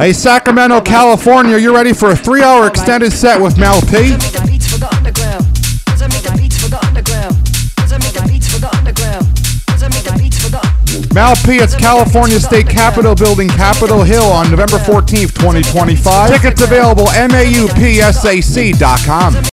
Hey, Sacramento, California, you ready for a three hour extended set with Mal P? Mal P, it's California State Capitol Building, Capitol Hill on November 14th, 2025. Tickets available, maupsac.com.